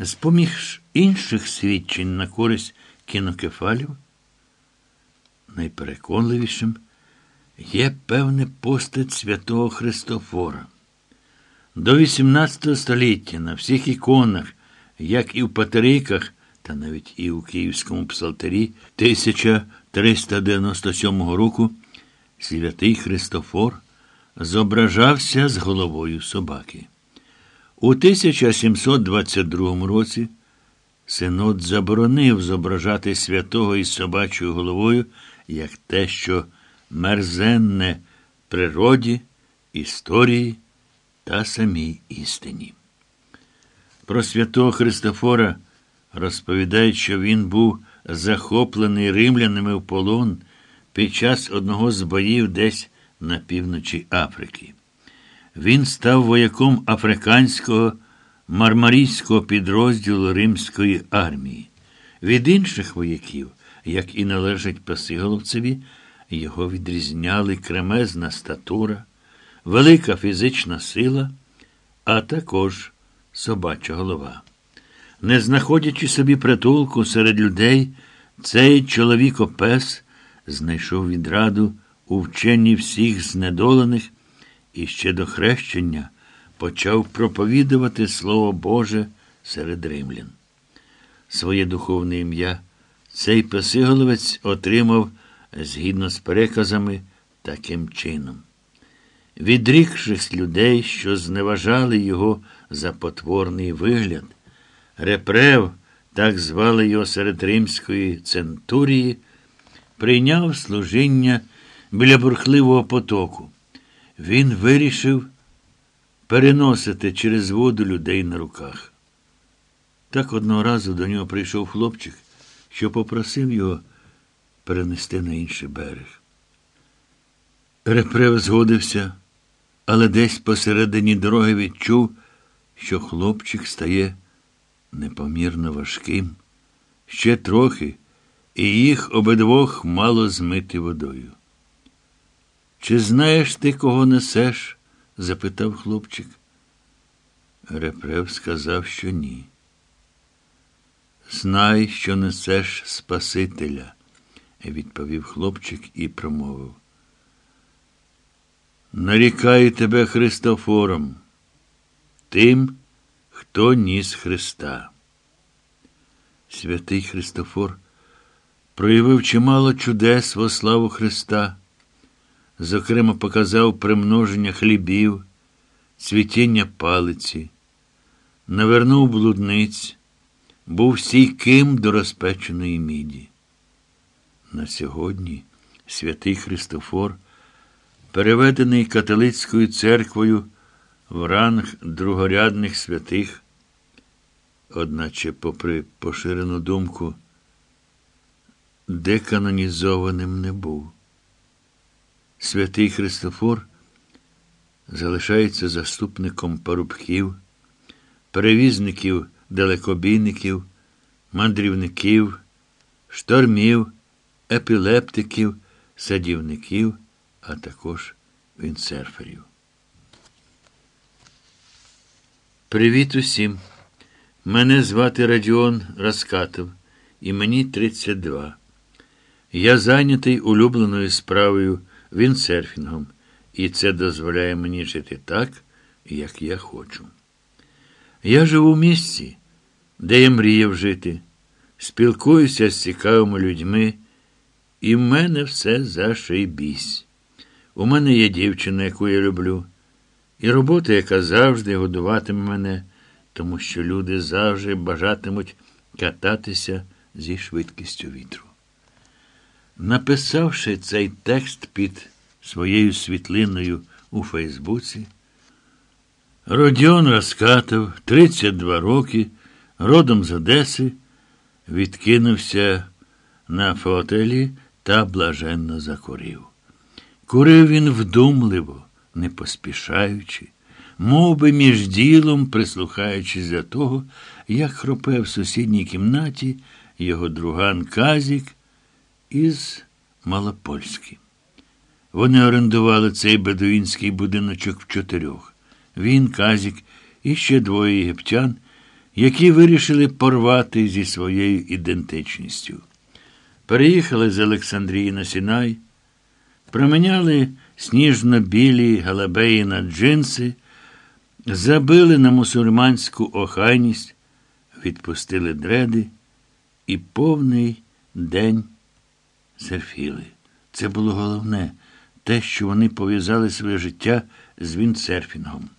З поміж інших свідчень на користь кінокефалів, найпереконливішим є певне постать святого Христофора. До XVIII століття на всіх іконах, як і в Патериках, та навіть і у Київському псалтері 1397 року, святий Христофор зображався з головою собаки. У 1722 році Синод заборонив зображати святого із собачою головою як те, що мерзенне природі, історії та самій істині. Про святого Христофора розповідають, що він був захоплений римлянами в полон під час одного з боїв десь на півночі Африки. Він став вояком африканського мармарійського підрозділу Римської армії. Від інших вояків, як і належить Пасиголовцеві, його відрізняли кремезна статура, велика фізична сила, а також собача голова. Не знаходячи собі притулку серед людей, цей чоловік-опес знайшов відраду у вченні всіх знедолених і ще до хрещення почав проповідувати Слово Боже серед римлян. Своє духовне ім'я цей песиголовець отримав згідно з переказами таким чином. Відрікшись людей, що зневажали його за потворний вигляд, репрев, так звали його серед римської центурії, прийняв служіння біля бурхливого потоку. Він вирішив переносити через воду людей на руках. Так одного разу до нього прийшов хлопчик, що попросив його перенести на інший берег. Репрев згодився, але десь посередині дороги відчув, що хлопчик стає непомірно важким, ще трохи, і їх обидвох мало змити водою. Чи знаєш ти, кого несеш? запитав хлопчик. Репрев сказав, що ні. Знай, що несеш Спасителя, відповів хлопчик і промовив. Нарікаю тебе Христофором, тим, хто ніс Христа. Святий Христофор проявив чимало чудес во славу Христа зокрема, показав примноження хлібів, цвітіння палиці, навернув блудниць, був стійким до розпеченої міді. На сьогодні святий Христофор, переведений католицькою церквою в ранг другорядних святих, одначе, попри поширену думку, деканонізованим не був. Святий Христофор залишається заступником парубків, перевізників, далекобійників, мандрівників, штормів, епілептиків, садівників, а також вінцерферів. Привіт усім! Мене звати Радіон Раскатов, і мені 32. Я зайнятий улюбленою справою віндсерфінгом, і це дозволяє мені жити так, як я хочу. Я живу в місці, де я мріяв жити, спілкуюся з цікавими людьми, і в мене все зашибісь. У мене є дівчина, яку я люблю, і робота, яка завжди годуватиме мене, тому що люди завжди бажатимуть кататися зі швидкістю вітру. Написавши цей текст під своєю світлиною у Фейсбуці, Родіон Раскатов, 32 роки, родом з Одеси, відкинувся на фотелі та блаженно закурив. Курив він вдумливо, не поспішаючи, мов би між ділом, прислухаючись до того, як хропе в сусідній кімнаті його друган Казік із Малопольськи. Вони орендували цей бедуїнський будиночок в чотирьох. Він, Казік і ще двоє єгиптян, які вирішили порвати зі своєю ідентичністю. Переїхали з Олександрії на Сінай, проміняли сніжно-білі галабеї на джинси, забили на мусульманську охайність, відпустили дреди і повний день серфіли. Це було головне те, що вони пов'язали своє життя з віндсерфінгом.